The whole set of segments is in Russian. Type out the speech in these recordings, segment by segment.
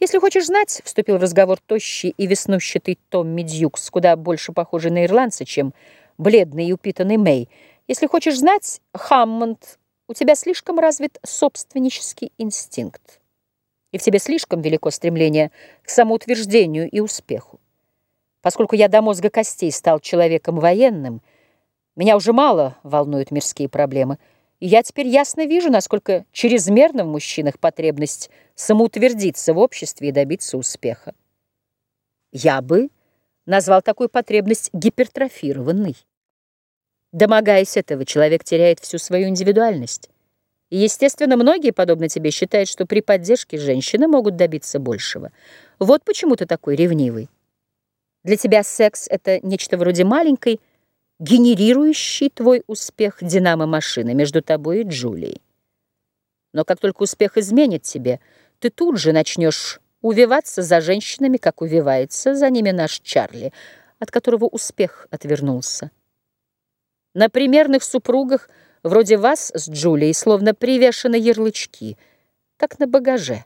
«Если хочешь знать», — вступил в разговор тощий и веснущатый Томми Дьюкс, куда больше похожий на ирландца, чем бледный и упитанный Мэй. «Если хочешь знать, Хаммонд, у тебя слишком развит собственнический инстинкт, и в тебе слишком велико стремление к самоутверждению и успеху. Поскольку я до мозга костей стал человеком военным, меня уже мало волнуют мирские проблемы — я теперь ясно вижу, насколько чрезмерна в мужчинах потребность самоутвердиться в обществе и добиться успеха. Я бы назвал такую потребность гипертрофированной. Домогаясь этого, человек теряет всю свою индивидуальность. И, естественно, многие, подобно тебе, считают, что при поддержке женщины могут добиться большего. Вот почему ты такой ревнивый. Для тебя секс — это нечто вроде маленькой, генерирующий твой успех динамо-машины между тобой и Джулией. Но как только успех изменит тебе, ты тут же начнешь увиваться за женщинами, как увивается за ними наш Чарли, от которого успех отвернулся. На примерных супругах вроде вас с Джулией словно привешены ярлычки, как на багаже.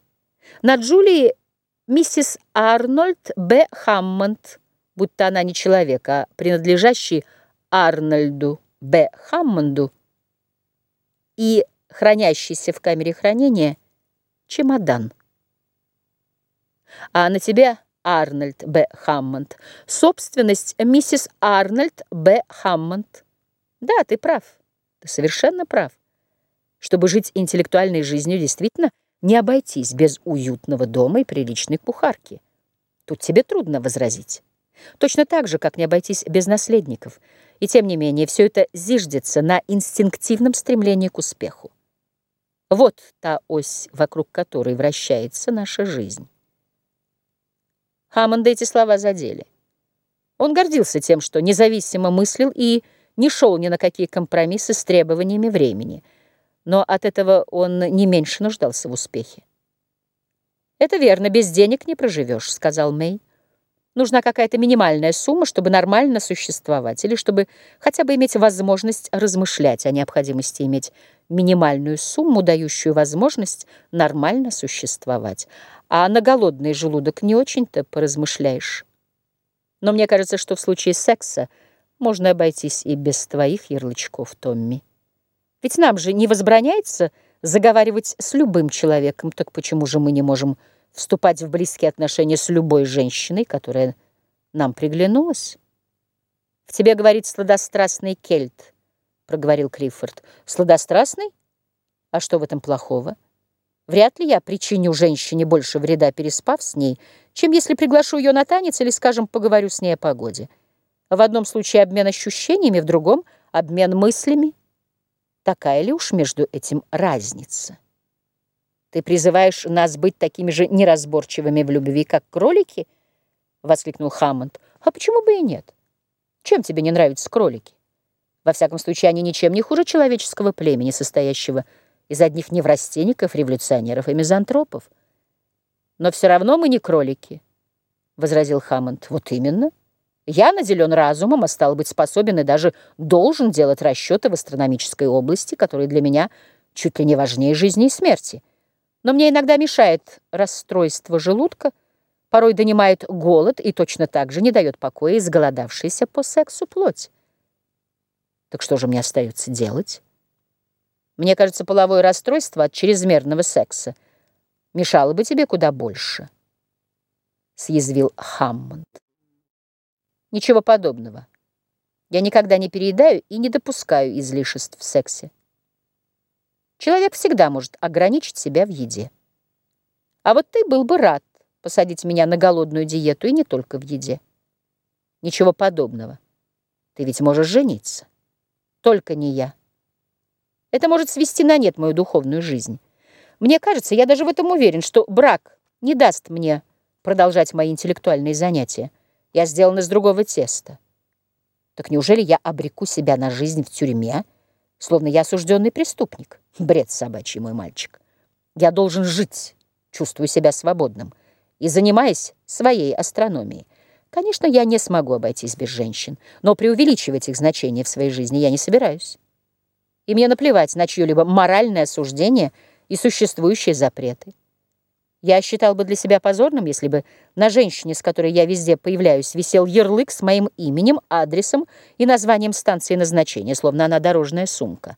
На Джулии миссис Арнольд Б. Хаммонд, будто она не человек, а принадлежащий Арнольду Б. Хаммонду и хранящийся в камере хранения чемодан. А на тебе, Арнольд Б. Хаммонд, собственность миссис Арнольд Б. Хаммонд. Да, ты прав, ты совершенно прав. Чтобы жить интеллектуальной жизнью, действительно, не обойтись без уютного дома и приличной кухарки. Тут тебе трудно возразить. Точно так же, как не обойтись без наследников – и тем не менее, все это зиждется на инстинктивном стремлении к успеху. Вот та ось, вокруг которой вращается наша жизнь. Хаммонда эти слова задели. Он гордился тем, что независимо мыслил и не шел ни на какие компромиссы с требованиями времени, но от этого он не меньше нуждался в успехе. «Это верно, без денег не проживешь», — сказал Мэй. Нужна какая-то минимальная сумма, чтобы нормально существовать, или чтобы хотя бы иметь возможность размышлять о необходимости иметь минимальную сумму, дающую возможность нормально существовать. А на голодный желудок не очень-то поразмышляешь. Но мне кажется, что в случае секса можно обойтись и без твоих ярлычков, Томми. Ведь нам же не возбраняется заговаривать с любым человеком, так почему же мы не можем вступать в близкие отношения с любой женщиной, которая нам приглянулась. «В тебе, — говорит, — сладострастный кельт», — проговорил Клиффорд. «Сладострастный? А что в этом плохого? Вряд ли я причиню женщине больше вреда, переспав с ней, чем если приглашу ее на танец или, скажем, поговорю с ней о погоде. В одном случае обмен ощущениями, в другом — обмен мыслями. Такая ли уж между этим разница?» Ты призываешь нас быть такими же неразборчивыми в любви, как кролики? Воскликнул Хаммонд. А почему бы и нет? Чем тебе не нравятся кролики? Во всяком случае, они ничем не хуже человеческого племени, состоящего из одних неврастенников, революционеров и мизантропов. Но все равно мы не кролики, — возразил Хаммонд. Вот именно. Я наделен разумом, а стал быть способен и даже должен делать расчеты в астрономической области, которые для меня чуть ли не важнее жизни и смерти. Но мне иногда мешает расстройство желудка, порой донимает голод и точно так же не дает покоя изголодавшейся по сексу плоть. Так что же мне остается делать? Мне кажется, половое расстройство от чрезмерного секса мешало бы тебе куда больше, — съязвил Хаммонд. Ничего подобного. Я никогда не переедаю и не допускаю излишеств в сексе. Человек всегда может ограничить себя в еде. А вот ты был бы рад посадить меня на голодную диету и не только в еде. Ничего подобного. Ты ведь можешь жениться. Только не я. Это может свести на нет мою духовную жизнь. Мне кажется, я даже в этом уверен, что брак не даст мне продолжать мои интеллектуальные занятия. Я сделан из другого теста. Так неужели я обреку себя на жизнь в тюрьме, словно я осужденный преступник? Бред собачий, мой мальчик. Я должен жить, чувствую себя свободным, и занимаясь своей астрономией. Конечно, я не смогу обойтись без женщин, но преувеличивать их значение в своей жизни я не собираюсь. И мне наплевать на чье-либо моральное осуждение и существующие запреты. Я считал бы для себя позорным, если бы на женщине, с которой я везде появляюсь, висел ярлык с моим именем, адресом и названием станции назначения, словно она дорожная сумка.